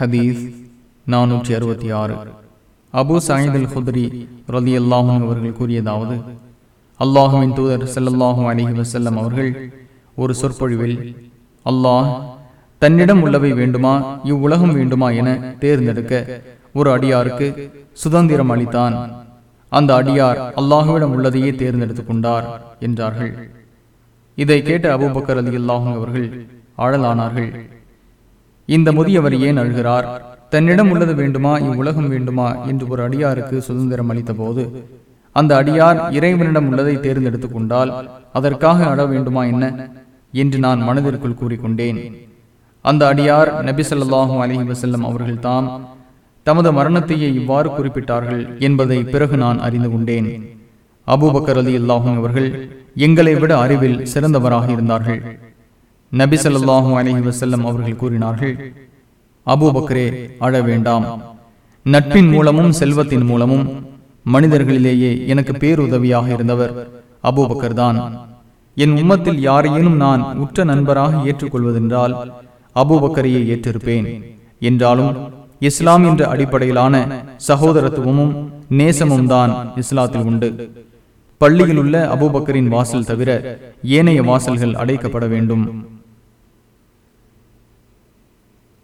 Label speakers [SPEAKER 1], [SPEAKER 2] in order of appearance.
[SPEAKER 1] ஹதீஸ் நானூற்றி அறுபத்தி ஆறு. அபு சாயித் அல் ஹுதரி ரதி அல்லாஹும் அவர்கள் கூறியதாவது அல்லாஹுவின் தூதர் செல்லல்லாஹும் அலிஹி வசல்லம் அவர்கள் ஒரு சொற்பொழிவில் அல்லாஹ் தன்னிடம் உள்ளவை வேண்டுமா? இவ்வுலகம் வேண்டுமா என தேர்ந்தெடுக்க ஒரு அடியாருக்கு சுதந்திரம் அளித்தான். அந்த அடியார் அல்லாஹுவிடம் உள்ளதையே தேர்ந்தெடுத்துக் கொண்டார் என்றார்கள். இதை கேட்ட அபுபக்கர் அலி அல்லாஹும் அவர்கள் ஆழலானார்கள். இந்த முதியவர் ஏன் அழுகிறார்? தன்னிடம் உள்ளது வேண்டுமா? இவ்வுலகம் வேண்டுமா? என்று ஒரு அடியாருக்கு சுதந்திரம் அளித்த போது அந்த அடியார் இறைவனிடம் உள்ளதை தேர்ந்தெடுத்துக் கொண்டால் அதற்காக அழ வேண்டுமா என்ன? என்று நான் மனதிற்குள் கூறிக்கொண்டேன். அந்த அடியார் நபி ஸல்லல்லாஹு அலைஹி வஸல்லம் அவர்கள் தாம் தமது மரணத்தையே இவ்வாறு குறிப்பிட்டார்கள் என்பதை பிறகு நான் அறிந்து கொண்டேன். அபூபக்கர் அலி அல்லாஹும் அவர்கள் எங்களை விட அறிவில் சிறந்தவராக இருந்தார்கள். நபி ஸல்லல்லாஹு அலஹி வசல்லம் அவர்கள் கூறினார்கள் அபூபக்கரே அழ வேண்டாம். நட்பின் மூலமும் செல்வத்தின் மூலமும் மனிதர்களிலேயே எனக்கு பேருதவியாக இருந்தவர் அபூபக்கர் தான். என் உம்மத்தில் யாரையேனும் நான் உற்ற நண்பராக ஏற்றுக்கொள்வதென்றால் அபூபக்கரையே ஏற்றிருப்பேன். என்றாலும் இஸ்லாம் என்ற அடிப்படையிலான சகோதரத்துவமும் நேசமும் தான் இஸ்லாத்தில் உண்டு. பள்ளியில் உள்ள அபூபக்கரின் வாசல் தவிர ஏனைய வாசல்கள் அடைக்கப்பட வேண்டும்.